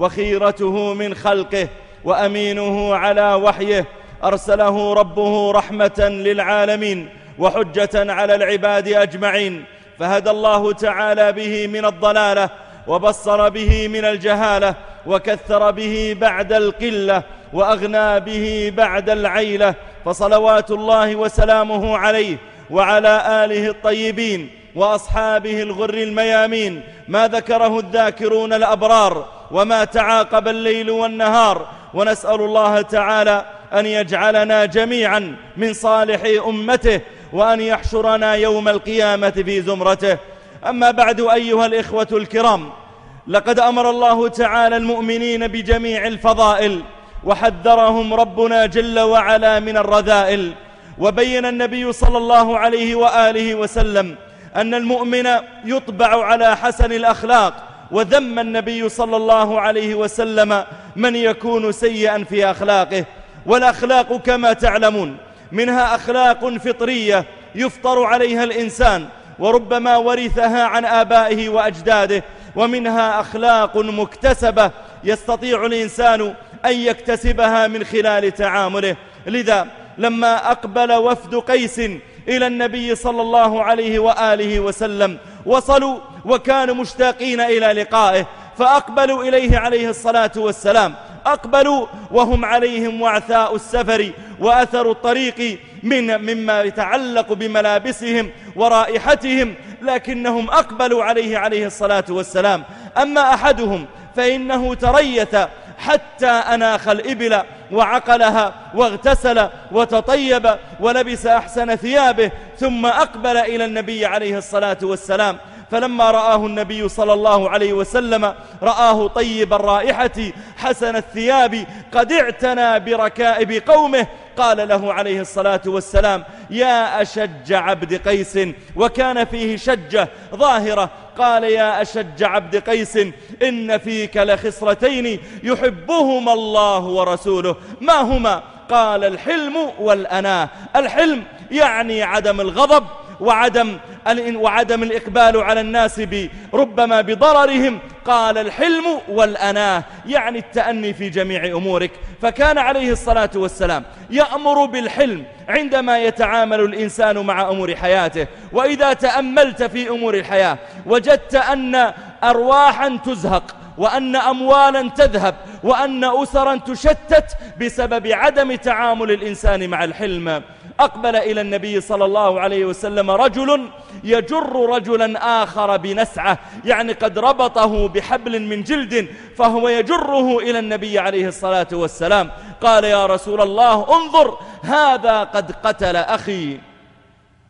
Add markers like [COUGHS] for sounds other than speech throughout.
وخيرته من خلقه وأمينه على وحيه أرسله ربه رحمة للعالمين وحجة على العباد أجمعين فهدى الله تعالى به من الضلالة وبصر به من الجهالة وكثر به بعد القلة وأغنى به بعد العيلة فصلوات الله وسلامه عليه وعلى آله الطيبين وأصحابه الغر الميامين ما ذكره الذاكرون الأبرار وما تعاقب الليل والنهار. ونسأل الله تعالى أن يجعلنا جميعا من صالح أمته وأن يحشرنا يوم القيامة في زمرته. أما بعد أيها الإخوة الكرام لقد أمر الله تعالى المؤمنين بجميع الفضائل وحذرهم ربنا جل وعلا من الرذائل. وبين النبي صلى الله عليه وآله وسلم أن المؤمن يطبع على حسن الأخلاق وذم النبي صلى الله عليه وسلم من يكون سيئا في أخلاقه. والأخلاق كما تعلمون منها أخلاق فطرية يفطر عليها الإنسان وربما ورثها عن آبائه وأجداده ومنها أخلاق مكتسبة يستطيع الإنسان أن يكتسبها من خلال تعامله. لذا لما أقبل وفد قيس إلى النبي صلى الله عليه وآله وسلم وصلوا وكانوا مشتاقين إلى لقائه فأقبلوا إليه عليه الصلاة والسلام. أقبلوا وهم عليهم وعثاء السفر وأثر الطريق من مما يتعلق بملابسهم ورائحتهم لكنهم أقبلوا عليه عليه الصلاة والسلام. أما أحدهم فإنه تريث حتى أناخ الإبل وعقلها واغتسل وتطيب ولبس أحسن ثيابه ثم أقبل إلى النبي عليه الصلاة والسلام. فلما رآه النبي صلى الله عليه وسلم رآه طيب الرائحة حسن الثياب قد اعتنى بركائب قومه قال له عليه الصلاة والسلام يا أشج عبد قيس وكان فيه شجة ظاهرة قال يا أشج عبد قيس إن فيك لخصرتين يحبهما الله ورسوله. ما هما؟ قال الحلم والأناة. الحلم يعني عدم الغضب وعدم وعدم الإقبال على الناس ربما بضررهم. قال الحلم والأناة يعني التأني في جميع أمورك. فكان عليه الصلاة والسلام يأمر بالحلم عندما يتعامل الإنسان مع أمور حياته. وإذا تأملت في أمور الحياة وجدت أن أرواحا تزهق وأن أموالا تذهب وأن أسرا تشتت بسبب عدم تعامل الإنسان مع الحلم. أقبل إلى النبي صلى الله عليه وسلم رجل يجر رجلا آخر بنسعة يعني قد ربطه بحبل من جلد فهو يجره إلى النبي عليه الصلاة والسلام. قال يا رسول الله انظر هذا قد قتل أخي.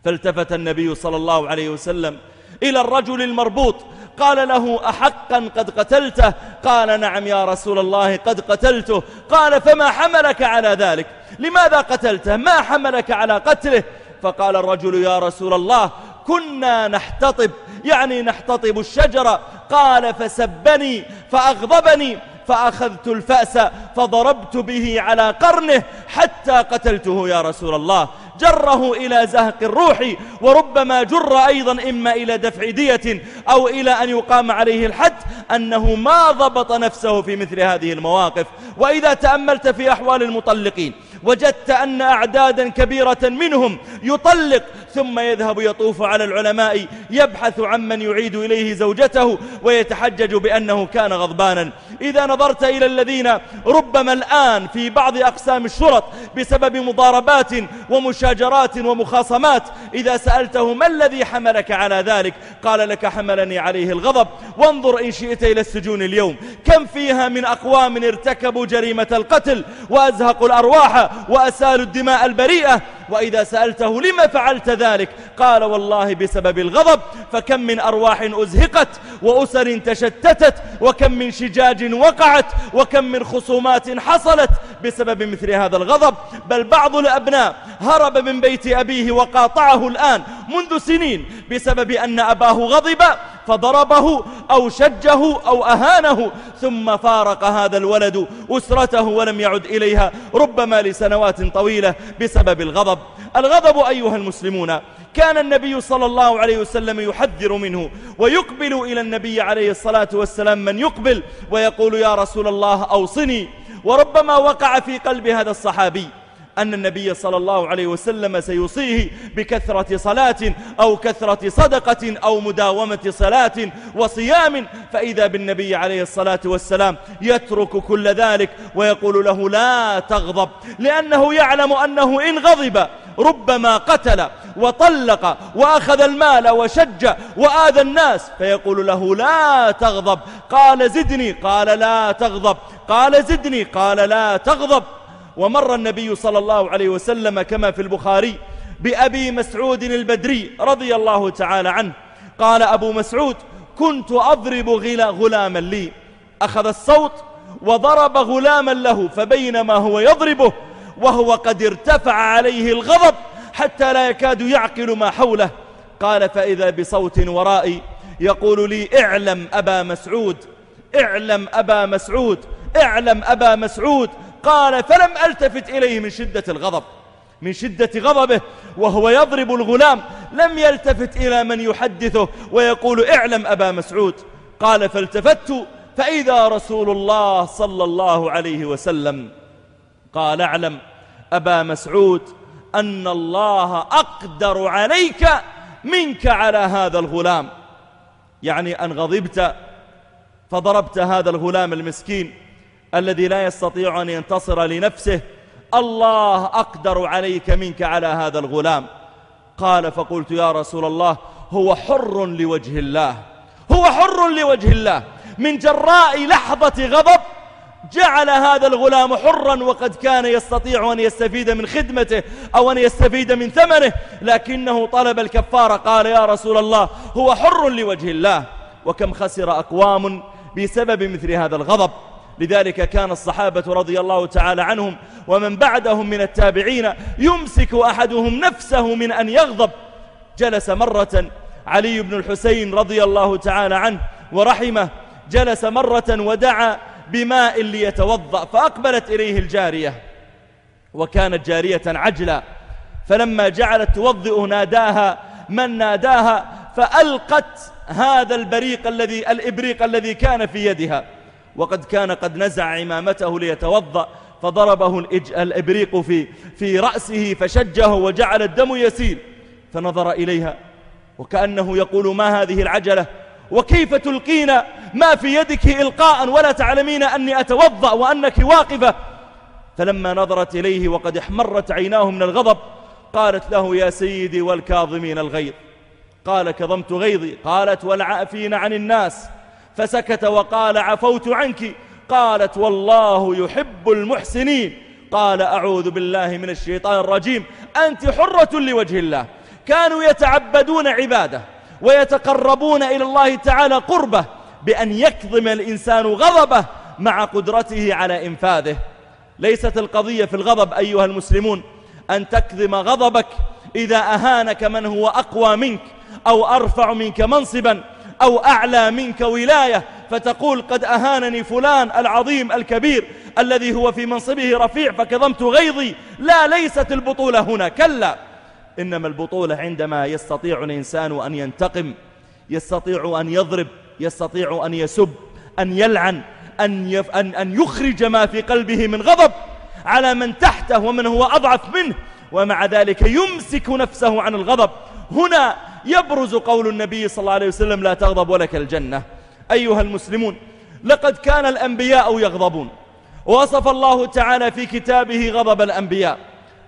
فالتفت النبي صلى الله عليه وسلم إلى الرجل المربوط قال له أحقا قد قتلته؟ قال نعم يا رسول الله قد قتلته. قال فما حملك على ذلك؟ لماذا قتلته؟ ما حملك على قتله؟ فقال الرجل يا رسول الله كنا نحتطب يعني نحتطب الشجرة. قال فسبني فأغضبني. فأخذت الفأس فضربت به على قرنه حتى قتلته يا رسول الله. جره إلى زهق الروح وربما جر أيضا إما إلى دفع دية أو إلى أن يقام عليه الحد أنه ما ضبط نفسه في مثل هذه المواقف. وإذا تأملت في أحوال المطلقين وجدت أن أعدادا كبيرة منهم يطلق ثم يذهب يطوف على العلماء يبحث عمن يعيد إليه زوجته ويتحجج بأنه كان غضبانا. إذا نظرت إلى الذين ربما الآن في بعض أقسام الشرط بسبب مضاربات ومشاجرات ومخاصمات إذا سألته ما الذي حملك على ذلك؟ قال لك حملني عليه الغضب. وانظر إن شئت إلى السجون اليوم. كم فيها من أقوام ارتكبوا جريمة القتل وأزهقوا الأرواح وأسالوا الدماء البريئة؟ وإذا سألته لما فعلت ذلك. قال والله بسبب الغضب فكم من أرواح أزهقت وأسر تشتتت وكم من شجاج وقعت وكم من خصومات حصلت بسبب مثل هذا الغضب. بل بعض الأبناء هرب من بيت أبيه وقاطعه الآن منذ سنين بسبب أن أباه غضب فضربه أو شجه أو أهانه ثم فارق هذا الولد أسرته ولم يعد إليها. ربما لسنوات طويلة بسبب الغضب. الغضب أيها المسلمون كان النبي صلى الله عليه وسلم يحذر منه ويقبل إلى النبي عليه الصلاة والسلام من يقبل ويقول يا رسول الله أوصني. وربما وقع في قلب هذا الصحابي أن النبي صلى الله عليه وسلم سيوصيه بكثرة صلاة أو كثرة صدقة أو مداومة صلاة وصيام فإذا بالنبي عليه الصلاة والسلام يترك كل ذلك ويقول له لا تغضب لأنه يعلم أنه إن غضب ربما قتل وطلق وأخذ المال وشج وآذى الناس فيقول له لا تغضب قال زدني قال لا تغضب قال زدني قال لا تغضب. ومر النبي صلى الله عليه وسلم كما في البخاري بأبي مسعود البدري رضي الله تعالى عنه. قال أبو مسعود كنت أضرب غلاما لي. أخذ الصوت وضرب غلاما له فبينما هو يضربه وهو قد ارتفع عليه الغضب حتى لا يكاد يعقل ما حوله. قال فإذا بصوت ورائي يقول لي اعلم أبا مسعود اعلم أبا مسعود اعلم أبا مسعود. قال فلم ألتفت إليه من شدة الغضب من شدة غضبه وهو يضرب الغلام. لم يلتفت إلى من يحدثه ويقول اعلم أبا مسعود. قال فالتفت فإذا رسول الله صلى الله عليه وسلم. قال اعلم أبا مسعود أن الله أقدر عليك منك على هذا الغلام. يعني أن غضبت فضربت هذا الغلام المسكين. الذي لا يستطيع أن ينتصر لنفسه الله أقدر عليك منك على هذا الغلام. قال فقلت يا رسول الله هو حر لوجه الله هو حر لوجه الله. من جراء لحظة غضب جعل هذا الغلام حرا وقد كان يستطيع أن يستفيد من خدمته أو أن يستفيد من ثمنه لكنه طلب الكفارة. قال يا رسول الله هو حر لوجه الله. وكم خسر أقوام بسبب مثل هذا الغضب. لذلك كان الصحابة رضي الله تعالى عنهم ومن بعدهم من التابعين يمسك أحدهم نفسه من أن يغضب. جلس مرة علي بن الحسين رضي الله تعالى عنه ورحمه جلس مرة ودعا بماء ليتوضأ فأقبلت إليه الجارية وكانت جارية عجلة فلما جعلت توضئ ناداها من ناداها؟ فألقت هذا البريق الذي الإبريق الذي كان في يدها. وقد كان قد نزع عمامته ليتوضأ فضربه الإبريق في, في رأسه فشجه وجعل الدم يسيل فنظر إليها وكأنه يقول ما هذه العجلة؟ وكيف تلقين ما في يدك إلقاء ولا تعلمين أني أتوضأ وأنك واقفة؟ فلما نظرت إليه وقد احمرت عيناه من الغضب قالت له يا سيدي والكاظمين الغيظ قال كظمت غيظي قالت والعافين عن الناس. فسكت وقال عفوت عنك. قالت والله يحب المحسنين. قال أعوذ بالله من الشيطان الرجيم. أنت حرة لوجه الله. كانوا يتعبدون عبادة ويتقربون إلى الله تعالى قربة بأن يكظم الإنسان غضبه مع قدرته على إنفاذه. ليست القضية في الغضب أيها المسلمون أن تكظم غضبك إذا أهانك من هو أقوى منك أو أرفع منك منصبا. أو أعلى منك ولاية فتقول قد أهانني فلان العظيم الكبير الذي هو في منصبه رفيع فكظمت غيظي. لا ليست البطولة هنا كلا. إنما البطولة عندما يستطيع الإنسان أن ينتقم يستطيع أن يضرب يستطيع أن يسب أن يلعن أن, يف أن, أن يخرج ما في قلبه من غضب على من تحته ومن هو أضعف منه ومع ذلك يمسك نفسه عن الغضب. هنا يبرز قول النبي صلى الله عليه وسلم لا تغضب ولك الجنة. أيها المسلمون لقد كان الأنبياء يغضبون. وصف الله تعالى في كتابه غضب الأنبياء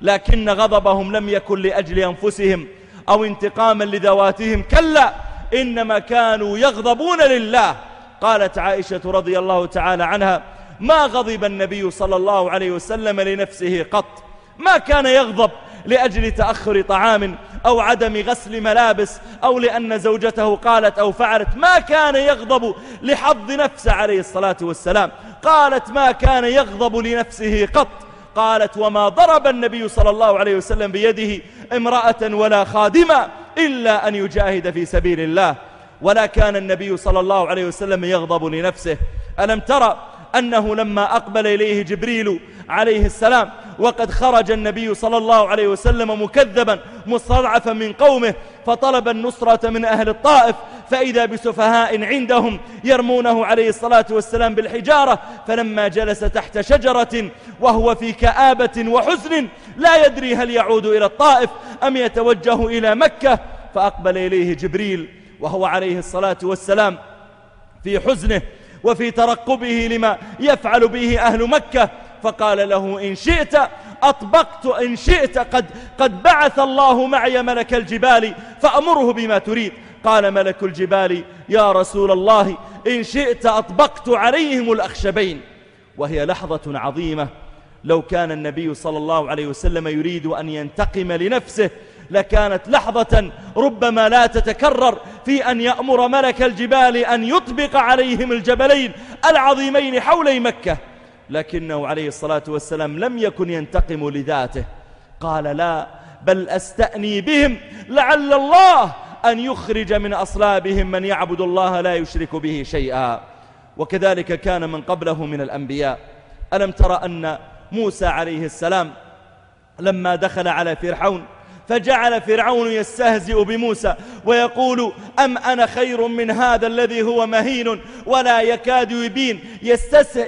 لكن غضبهم لم يكن لأجل أنفسهم أو انتقاما لذواتهم. كلا إنما كانوا يغضبون لله. قالت عائشة رضي الله تعالى عنها ما غضب النبي صلى الله عليه وسلم لنفسه قط. ما كان يغضب لأجل تأخر طعام أو عدم غسل ملابس أو لأن زوجته قالت أو فعلت ما كان يغضب لحظ نفسه عليه الصلاة والسلام. قالت ما كان يغضب لنفسه قط. قالت وما ضرب النبي صلى الله عليه وسلم بيده امرأة ولا خادمة إلا أن يجاهد في سبيل الله. ولا كان النبي صلى الله عليه وسلم يغضب لنفسه. ألم ترى أنه لما أقبل إليه جبريل عليه السلام وقد خرج النبي صلى الله عليه وسلم مكذبا مستضعفا من قومه فطلب النصرة من أهل الطائف فإذا بسفهاء عندهم يرمونه عليه الصلاة والسلام بالحجارة فلما جلس تحت شجرة وهو في كآبة وحزن لا يدري هل يعود إلى الطائف أم يتوجه إلى مكة فأقبل إليه جبريل وهو عليه الصلاة والسلام في حزنه وفي ترقبه لما يفعل به أهل مكة فقال له إن شئت أطبقت إن شئت قد, قد بعث الله معي ملك الجبال فأمره بما تريد. قال ملك الجبال يا رسول الله إن شئت أطبقت عليهم الأخشبين. وهي لحظة عظيمة. لو كان النبي صلى الله عليه وسلم يريد أن ينتقم لنفسه لكانت لحظة ربما لا تتكرر في أن يأمر ملك الجبال أن يطبق عليهم الجبلين العظيمين حولي مكة. لكنه عليه الصلاة والسلام لم يكن ينتقم لذاته. قال لا بل أستأني بهم لعل الله أن يخرج من أصلابهم من يعبد الله لا يشرك به شيئا. وكذلك كان من قبله من الأنبياء. ألم ترى أن موسى عليه السلام لما دخل على فرعون فجعل فرعون يستهزئ بموسى ويقول أم أنا خير من هذا الذي هو مهين ولا يكاد يبين؟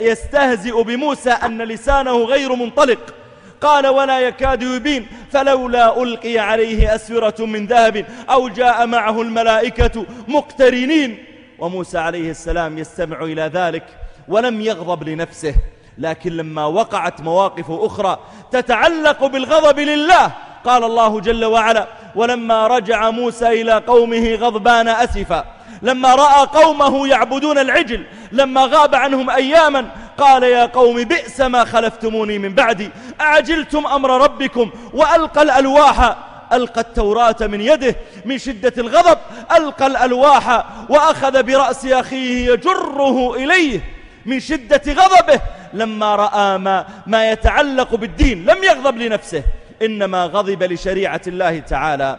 يستهزئ بموسى أن لسانه غير منطلق. قال ولا يكاد يبين فلولا ألقي عليه أسورة من ذهب أو جاء معه الملائكة مقترنين. وموسى عليه السلام يستمع إلى ذلك ولم يغضب لنفسه لكن لما وقعت مواقف أخرى تتعلق بالغضب لله قال الله جل وعلا ولما رجع موسى إلى قومه غضبان أسفا. لما رأى قومه يعبدون العجل لما غاب عنهم أياما قال يا قوم بئس ما خلفتموني من بعدي. أعجلتم أمر ربكم وألقى الألواح. ألقى التوراة من يده من شدة الغضب ألقى الألواح وأخذ برأس أخيه يجره إليه من شدة غضبه. لما رأى ما, ما يتعلق بالدين لم يغضب لنفسه. إنما غضب لشريعة الله تعالى.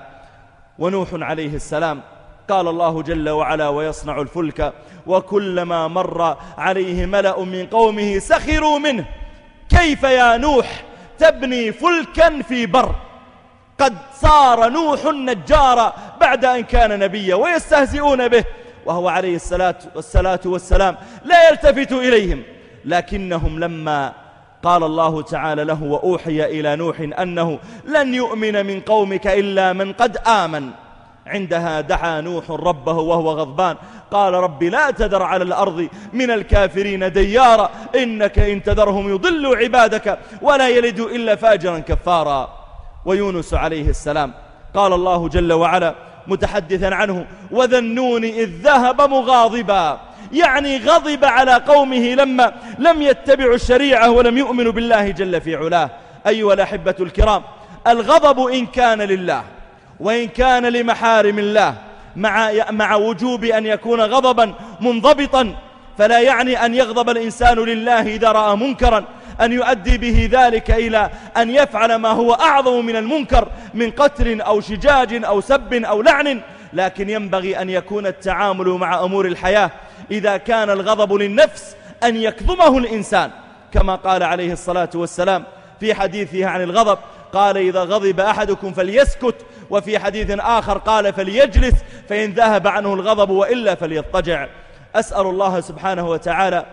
ونوح عليه السلام قال الله جل وعلا ويصنع الفلك وكلما مر عليه ملأ من قومه سخروا منه. كيف يا نوح تبني فلكا في بر؟ قد صار نوح النجار بعد أن كان نبيا ويستهزئون به. وهو عليه الصلاة والسلام لا يلتفت إليهم. لكنهم لما قال الله تعالى له وأوحي إلى نوح أنه لن يؤمن من قومك إلا من قد آمن. عندها دعا نوح ربه وهو غضبان. قال رب لا تذر على الأرض من الكافرين ديارا. إنك إن تذرهم يضلوا عبادك ولا يلدوا إلا فاجرا كفارا. ويونس عليه السلام قال الله جل وعلا متحدثا عنه وذنون إذ ذهب مغاضبا. يعني غضب على قومه لما لم يتبعوا الشريعة ولم يؤمنوا بالله جل في علاه. أيها الأحبة الكرام الغضب إن كان لله وإن كان لمحارم الله مع, مع وجوب أن يكون غضبا منضبطا فلا يعني أن يغضب الإنسان لله إذا رأى منكرا أن يؤدي به ذلك إلى أن يفعل ما هو أعظم من المنكر من قتل أو شجاج أو سب أو لعن. لكن ينبغي أن يكون التعامل مع أمور الحياة إذا كان الغضب للنفس أن يكظمه الإنسان. كما قال عليه الصلاة والسلام في حديثه عن الغضب قال إذا غضب أحدكم فليسكت. وفي حديث آخر قال فليجلس. فإن ذهب عنه الغضب وإلا فليضطجع. أسأل الله سبحانه وتعالى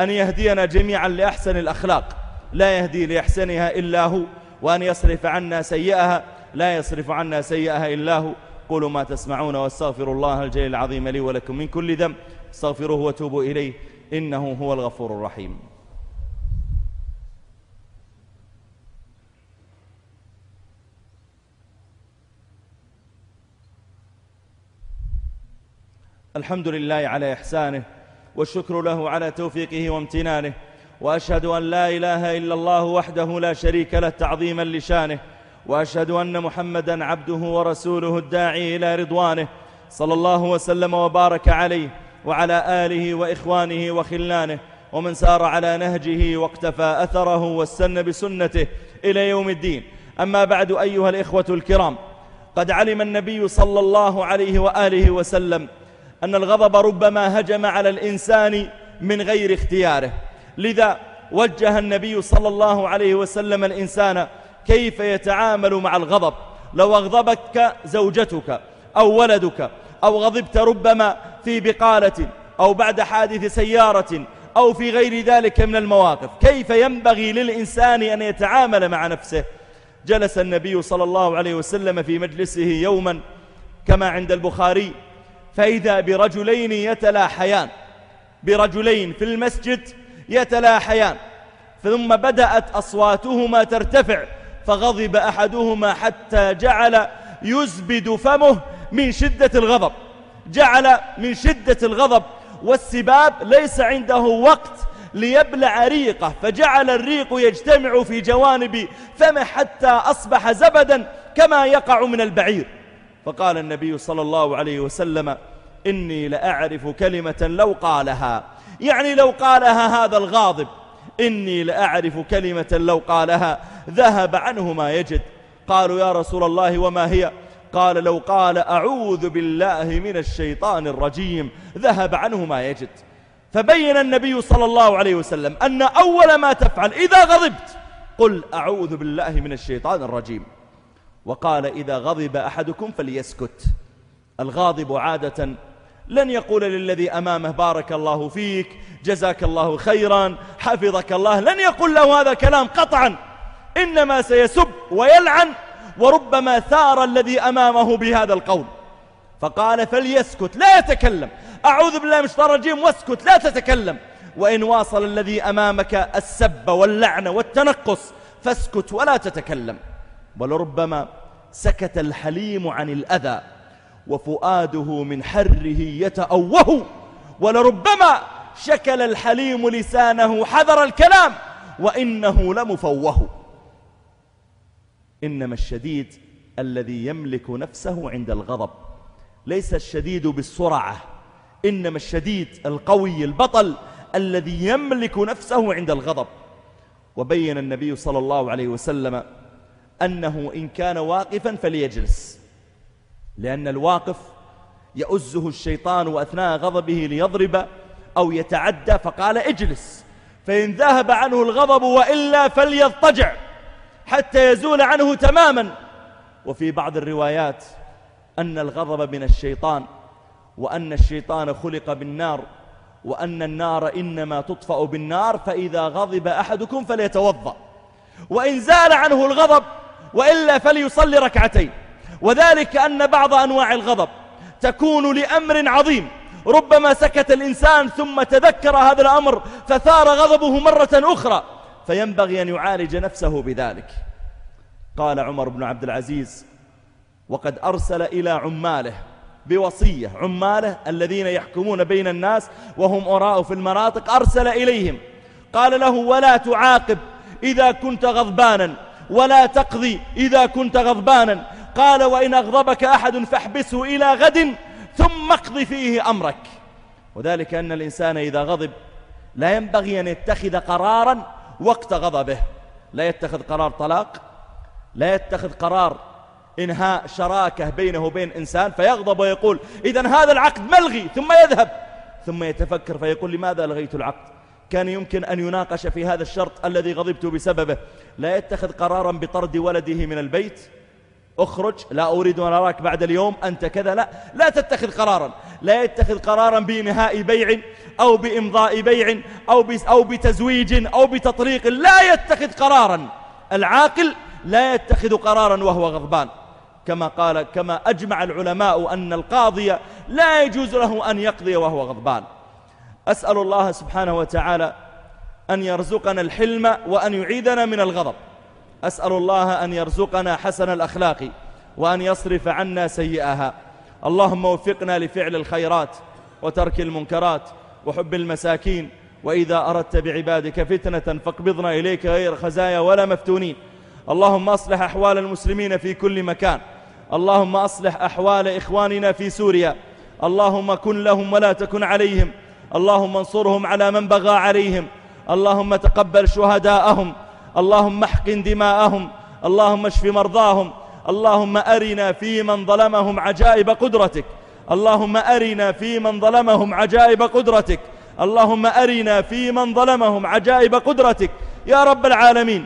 أن يهدينا جميعا لأحسن الأخلاق. لا يهدي لأحسنها إلا هو وأن يصرف عنا سيئها. لا يصرف عنا سيئها إلا هو. قولوا ما تسمعون واستغفر الله الجليل العظيم لي ولكم من كل ذنب. استغفروه وتوبوا إليه. إنه هو الغفور الرحيم. الحمد لله على إحسانه والشكر له على توفيقه وامتنانه وأشهد أن لا إله إلا الله وحده لا شريك له تعظيما لشانه وأشهد أن محمدا عبده ورسوله الداعي إلى رضوانه صلى الله وسلم وبارك عليه. وعلى آله وإخوانه وخلانه ومن سار على نهجه واقتفى أثره واستنى بسنته إلى يوم الدين. أما بعد أيها الإخوة الكرام قد علم النبي صلى الله عليه وآله وسلم أن الغضب ربما هجم على الإنسان من غير اختياره. لذا وجه النبي صلى الله عليه وسلم الإنسان كيف يتعامل مع الغضب؟ لو أغضبك زوجتك أو ولدك أو غضبت ربما في بقالة أو بعد حادث سيارة أو في غير ذلك من المواقف. كيف ينبغي للإنسان أن يتعامل مع نفسه؟ جلس النبي صلى الله عليه وسلم في مجلسه يوما كما عند البخاري فإذا برجلين يتلاحيان برجلين في المسجد يتلاحيان ثم بدأت أصواتهما ترتفع فغضب أحدهما حتى جعل يزبد فمه من شدة الغضب. جعل من شدة الغضب والسباب ليس عنده وقت ليبلع ريقه فجعل الريق يجتمع في جوانب فمه حتى أصبح زبدا كما يقع من البعير. فقال النبي صلى الله عليه وسلم إني لأعرف كلمة لو قالها. يعني لو قالها هذا الغاضب إني لأعرف كلمة لو قالها ذهب عنه ما يجد. قالوا يا رسول الله وما هي؟ قال لو قال أعوذ بالله من الشيطان الرجيم ذهب عنه ما يجد. فبين النبي صلى الله عليه وسلم أن أول ما تفعل إذا غضبت قل أعوذ بالله من الشيطان الرجيم. وقال إذا غضب أحدكم فليسكت. الغاضب عادة لن يقول للذي أمامه بارك الله فيك جزاك الله خيرا حفظك الله لن يقول له هذا كلام قطعا. إنما سيسب ويلعن. وربما ثار الذي أمامه بهذا القول. فقال فليسكت لا يتكلم. أعوذ بالله من الشيطان الرجيم واسكت لا تتكلم. وإن واصل الذي أمامك السب واللعنة والتنقص فاسكت ولا تتكلم. ولربما سكت الحليم عن الأذى وفؤاده من حره يتأوه. ولربما شكل الحليم لسانه حذر الكلام وإنه لمفوه. إنما الشديد الذي يملك نفسه عند الغضب. ليس الشديد بالسرعة إنما الشديد القوي البطل الذي يملك نفسه عند الغضب. وبين النبي صلى الله عليه وسلم أنه إن كان واقفا فليجلس لأن الواقف يؤزه الشيطان وأثناء غضبه ليضرب أو يتعدى فقال اجلس فإن ذهب عنه الغضب وإلا فليضطجع. حتى يزول عنه تماما. وفي بعض الروايات أن الغضب من الشيطان وأن الشيطان خلق بالنار وأن النار إنما تطفأ بالنار فإذا غضب أحدكم فليتوضأ. وإن زال عنه الغضب وإلا فليصلي ركعتين. وذلك أن بعض أنواع الغضب تكون لأمر عظيم. ربما سكت الإنسان ثم تذكر هذا الأمر فثار غضبه مرة أخرى. فينبغي أن يعالج نفسه بذلك. قال عمر بن عبد العزيز وقد أرسل إلى عماله بوصية عماله الذين يحكمون بين الناس وهم أراء في المناطق أرسل إليهم. قال له ولا تعاقب إذا كنت غضبانا ولا تقضي إذا كنت غضبانا. قال وإن أغضبك أحد فاحبسه إلى غد ثم اقضي فيه أمرك. وذلك أن الإنسان إذا غضب لا ينبغي أن يتخذ قرارا وقت غضبه. لا يتخذ قرار طلاق لا يتخذ قرار إنهاء شراكة بينه وبين إنسان فيغضب ويقول إذا هذا العقد ملغي ثم يذهب. ثم يتفكر فيقول لماذا لغيت العقد؟ كان يمكن أن يناقش في هذا الشرط الذي غضبت بسببه. لا يتخذ قرارا بطرد ولده من البيت اخرج لا أريد أن أراك بعد اليوم أنت كذا لا لا تتخذ قرارا لا يتخذ قرارا بإنهاء بيع أو بإمضاء بيع أو, أو بتزويج أو بتطريق لا يتخذ قرارا. العاقل لا يتخذ قرارا وهو غضبان. كما قال كما أجمع العلماء أن القاضي لا يجوز له أن يقضي وهو غضبان. أسأل الله سبحانه وتعالى أن يرزقنا الحلم وأن يعيدنا من الغضب. أسأل الله أن يرزقنا حسن الأخلاق وأن يصرف عنا سيئها. اللهم وفقنا لفعل الخيرات وترك المنكرات وحب المساكين. وإذا أردت بعبادك فتنة فاقبضنا إليك غير خزايا ولا مفتونين. اللهم أصلح أحوال المسلمين في كل مكان. اللهم أصلح أحوال إخواننا في سوريا. اللهم كن لهم ولا تكن عليهم. اللهم انصرهم على من بغى عليهم. اللهم تقبل شهداءهم. اللهم احقن دماءهم اللهم اشف مرضاهم اللهم أرنا في من ظلمهم عجائب قدرتك اللهم أرنا في من ظلمهم عجائب قدرتك اللهم أرنا في من ظلمهم عجائب قدرتك. يا رب العالمين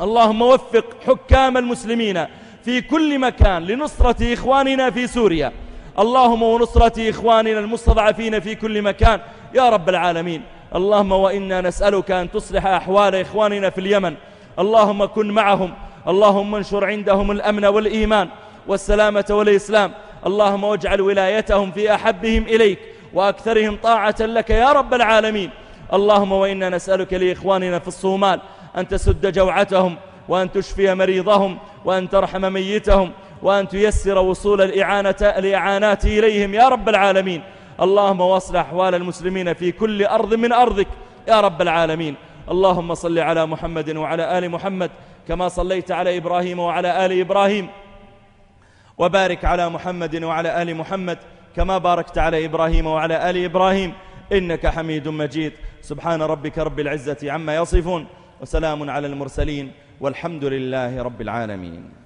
اللهم وفق حكام المسلمين في كل مكان لنصرة إخواننا في سوريا. اللهم ونصرة إخواننا المستضعفين في كل مكان. يا رب العالمين. اللهم وإنا نسألك أن تصلح أحوال إخواننا في اليمن. اللهم كن معهم. اللهم انشر عندهم الأمن والإيمان والسلامة والإسلام. اللهم واجعل ولايتهم في أحبهم إليك وأكثرهم طاعة لك يا رب العالمين. اللهم وإنا نسألك لإخواننا في الصومال أن تسد جوعتهم وأن تشفي مريضهم وأن ترحم ميتهم وأن تيسر وصول الإعانة الإعانات إليهم يا رب العالمين. اللهم واصلح أحوال المسلمين في كل أرض من أرضك يا رب العالمين. اللهم صل على محمد وعلى آل محمد كما صليت على إبراهيم وعلى آل إبراهيم. وبارك على محمد وعلى آل محمد كما باركت على إبراهيم وعلى آل إبراهيم. إنك حميد مجيد. سبحان ربك رب العزة عما يصفون وسلام على المرسلين والحمد لله رب العالمين.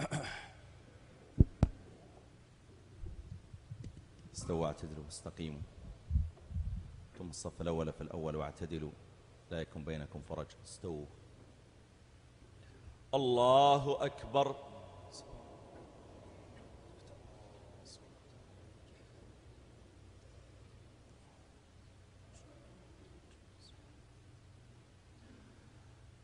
[COUGHS] استووا اعتدلوا واستقيموا ثم الصف الأول في الأول واعتدلوا. لا يكون بينكم فرج. استووا. الله أكبر.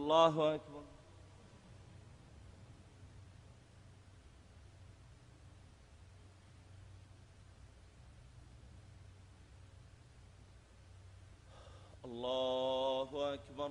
الله أكبر. الله أكبر.